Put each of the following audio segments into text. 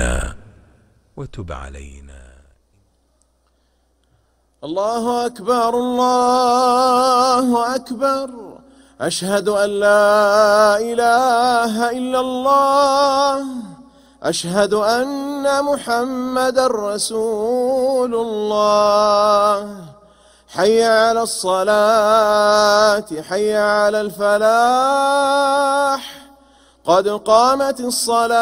علينا وتب علينا. الله أكبر الله أكبر. أشهد أن لا إله إلا الله. أشهد أن محمد رسول الله. حي على الصلاة حي على الفلاح. قد قامت الصلاة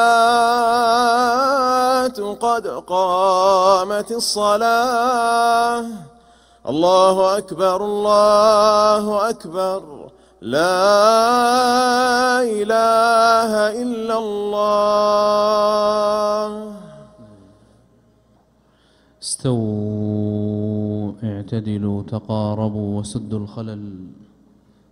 قد قامت الصلاة. الله أكبر الله أكبر. لا إله إلا الله. استووا اعتدلوا تقاربوا وسدوا الخلل.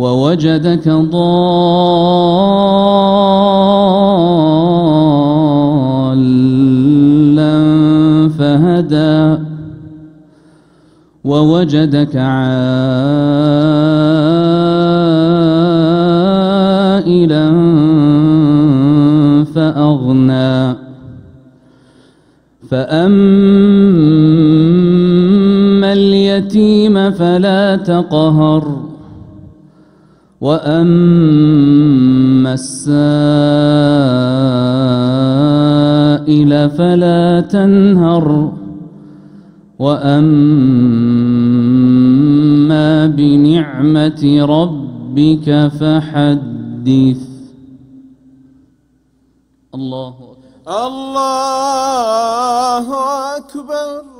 ووجدك ضالا فهدى ووجدك عائلا فأغنى. فأما اليتيم فلا تقهر. واما السائل فلا تنهر واما بنعمه ربك فحدث الله الله اكبر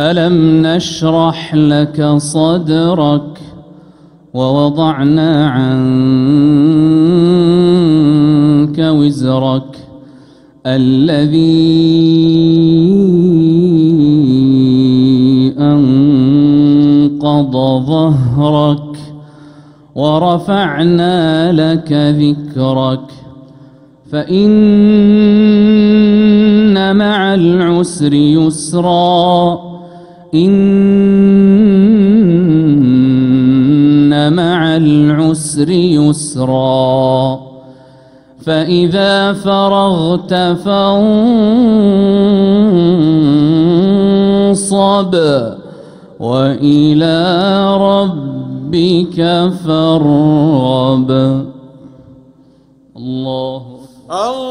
ألم نشرح لك صدرك ووضعنا عنك وزرك الذي أنقض ظهرك ورفعنا لك ذكرك فإن مع العسر يسرا إن مع العسر يسرا. فإذا فرغت فانصب وإلى ربك فارغب. الله الله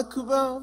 أكبر